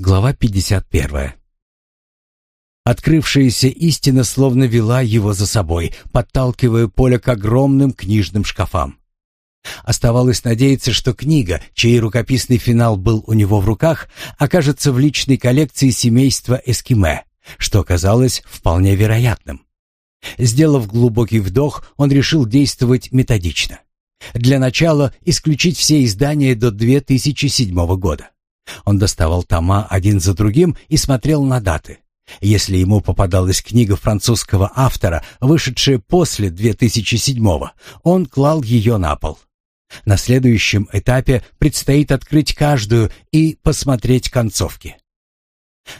Глава 51. Открывшаяся истина словно вела его за собой, подталкивая Поля к огромным книжным шкафам. Оставалось надеяться, что книга, чей рукописный финал был у него в руках, окажется в личной коллекции семейства Эскиме, что казалось вполне вероятным. Сделав глубокий вдох, он решил действовать методично. Для начала исключить все издания до 2007 года. Он доставал тома один за другим и смотрел на даты. Если ему попадалась книга французского автора, вышедшая после 2007-го, он клал ее на пол. На следующем этапе предстоит открыть каждую и посмотреть концовки.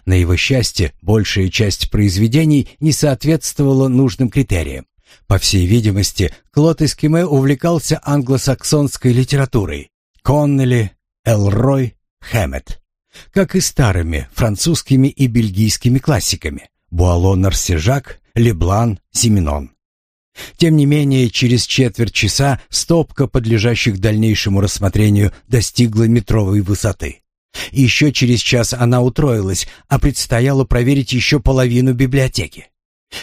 На его счастье, большая часть произведений не соответствовала нужным критериям. По всей видимости, Клод Эскиме увлекался англосаксонской литературой. Коннелли, Элрой, Хэммет, как и старыми французскими и бельгийскими классиками Буало Нарсижак, Леблан, Семенон. Тем не менее, через четверть часа стопка подлежащих дальнейшему рассмотрению достигла метровой высоты. Еще через час она утроилась, а предстояло проверить еще половину библиотеки.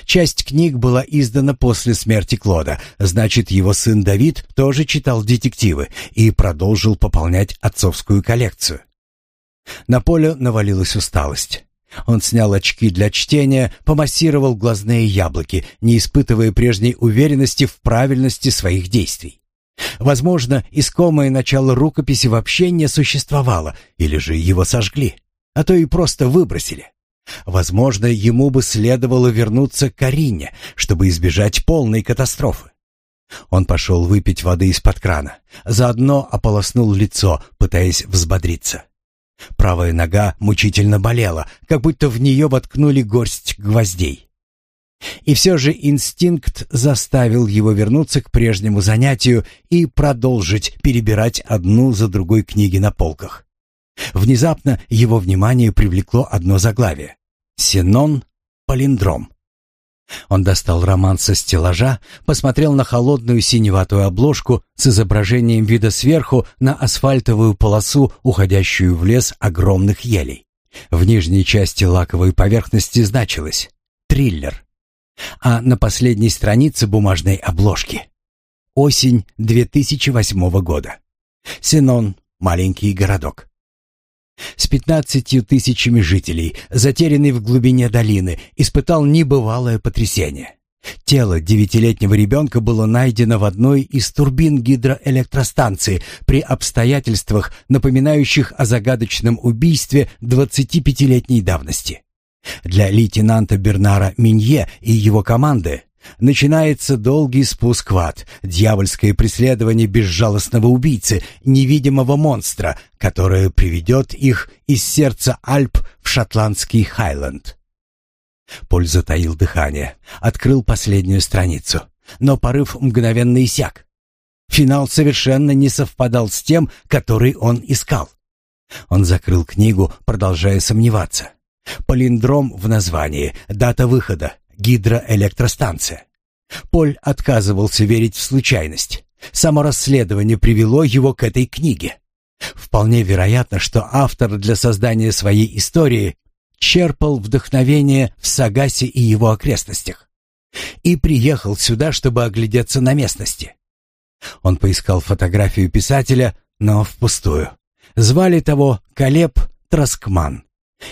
Часть книг была издана после смерти Клода, значит, его сын Давид тоже читал детективы и продолжил пополнять отцовскую коллекцию. На поле навалилась усталость. Он снял очки для чтения, помассировал глазные яблоки, не испытывая прежней уверенности в правильности своих действий. Возможно, искомое начало рукописи вообще не существовало, или же его сожгли, а то и просто выбросили. Возможно, ему бы следовало вернуться к Карине, чтобы избежать полной катастрофы. Он пошел выпить воды из-под крана, заодно ополоснул лицо, пытаясь взбодриться. Правая нога мучительно болела, как будто в нее воткнули горсть гвоздей. И все же инстинкт заставил его вернуться к прежнему занятию и продолжить перебирать одну за другой книги на полках. Внезапно его внимание привлекло одно заглавие «Синон Палиндром». Он достал роман со стеллажа, посмотрел на холодную синеватую обложку с изображением вида сверху на асфальтовую полосу, уходящую в лес огромных елей. В нижней части лаковой поверхности значилось «Триллер». А на последней странице бумажной обложки «Осень 2008 года». Синон «Маленький городок» с 15 тысячами жителей, затерянный в глубине долины, испытал небывалое потрясение. Тело девятилетнего ребенка было найдено в одной из турбин гидроэлектростанции при обстоятельствах, напоминающих о загадочном убийстве 25-летней давности. Для лейтенанта Бернара Минье и его команды Начинается долгий спуск в ад, дьявольское преследование безжалостного убийцы, невидимого монстра, которое приведет их из сердца Альп в шотландский Хайленд. Поль затаил дыхание, открыл последнюю страницу, но порыв мгновенно иссяк. Финал совершенно не совпадал с тем, который он искал. Он закрыл книгу, продолжая сомневаться. Полиндром в названии, дата выхода, гидроэлектростанция. Поль отказывался верить в случайность. Само расследование привело его к этой книге. Вполне вероятно, что автор для создания своей истории черпал вдохновение в Сагасе и его окрестностях и приехал сюда, чтобы оглядеться на местности. Он поискал фотографию писателя, но впустую. Звали того Калеб Троскман.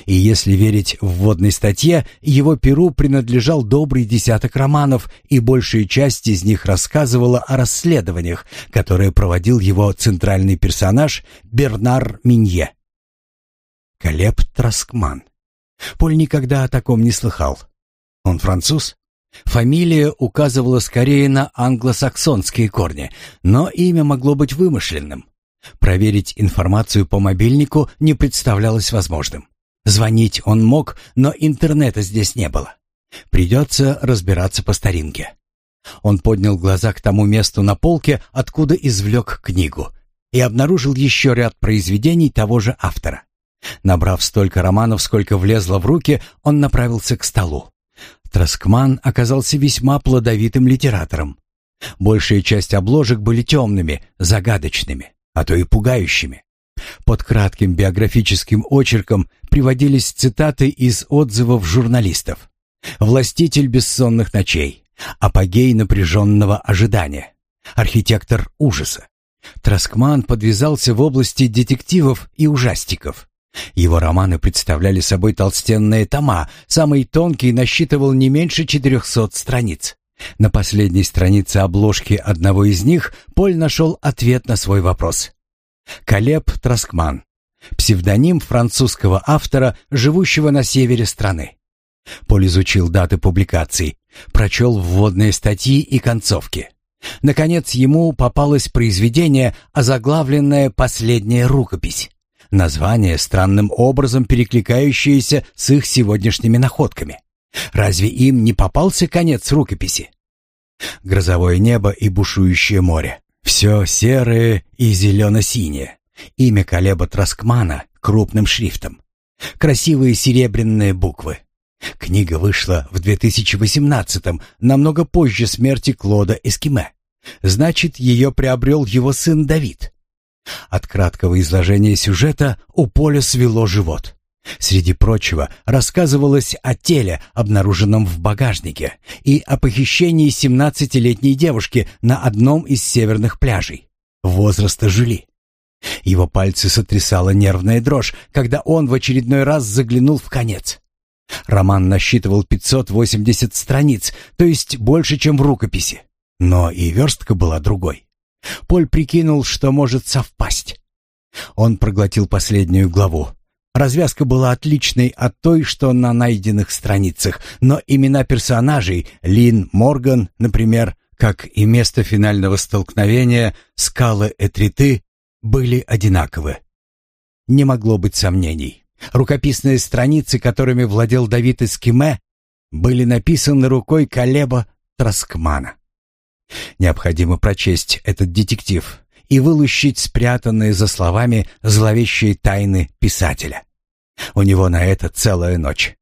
И если верить вводной статье, его перу принадлежал добрый десяток романов, и большая часть из них рассказывала о расследованиях, которые проводил его центральный персонаж Бернар Минье. Колеб Троскман. Поль никогда о таком не слыхал. Он француз? Фамилия указывала скорее на англосаксонские корни, но имя могло быть вымышленным. Проверить информацию по мобильнику не представлялось возможным. Звонить он мог, но интернета здесь не было. Придется разбираться по старинке. Он поднял глаза к тому месту на полке, откуда извлек книгу, и обнаружил еще ряд произведений того же автора. Набрав столько романов, сколько влезло в руки, он направился к столу. Троскман оказался весьма плодовитым литератором. Большая часть обложек были темными, загадочными, а то и пугающими. Под кратким биографическим очерком приводились цитаты из отзывов журналистов. «Властитель бессонных ночей», «Апогей напряженного ожидания», «Архитектор ужаса». Троскман подвязался в области детективов и ужастиков. Его романы представляли собой толстенные тома, самый тонкий насчитывал не меньше 400 страниц. На последней странице обложки одного из них Поль нашел ответ на свой вопрос. Калеб Троскман, Псевдоним французского автора, живущего на севере страны. Поль изучил даты публикаций, прочел вводные статьи и концовки. Наконец ему попалось произведение, озаглавленное «Последняя рукопись». Название, странным образом перекликающееся с их сегодняшними находками. Разве им не попался конец рукописи? Грозовое небо и бушующее море. Все серое и зелено-синее. Имя Калеба Троскмана крупным шрифтом. Красивые серебряные буквы. Книга вышла в 2018-м, намного позже смерти Клода Эскиме. Значит, ее приобрел его сын Давид. От краткого изложения сюжета у Поля свело живот. Среди прочего, рассказывалось о теле, обнаруженном в багажнике, и о похищении 17-летней девушки на одном из северных пляжей. Возраста жили. Его пальцы сотрясала нервная дрожь, когда он в очередной раз заглянул в конец. Роман насчитывал 580 страниц, то есть больше, чем в рукописи. Но и верстка была другой. Поль прикинул, что может совпасть. Он проглотил последнюю главу. Развязка была отличной от той, что на найденных страницах, но имена персонажей Лин Морган, например, как и место финального столкновения скалы Этриты, были одинаковы. Не могло быть сомнений. Рукописные страницы, которыми владел Давид Эскиме, были написаны рукой Калеба Троскмана. Необходимо прочесть этот детектив и вылущить спрятанные за словами зловещие тайны писателя. У него на это целая ночь.